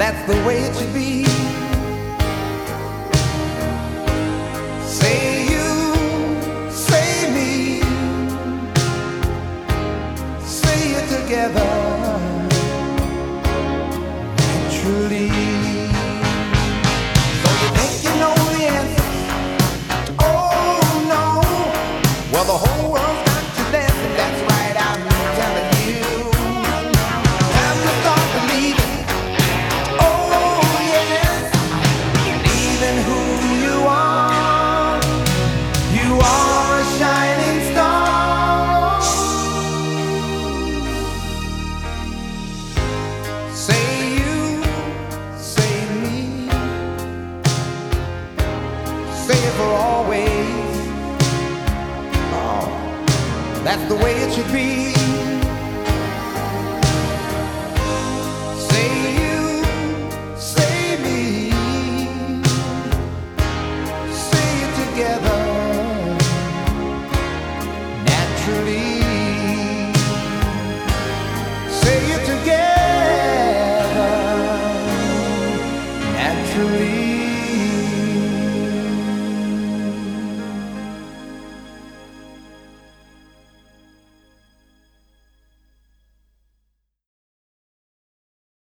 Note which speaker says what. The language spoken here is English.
Speaker 1: that's the way it should be. should be.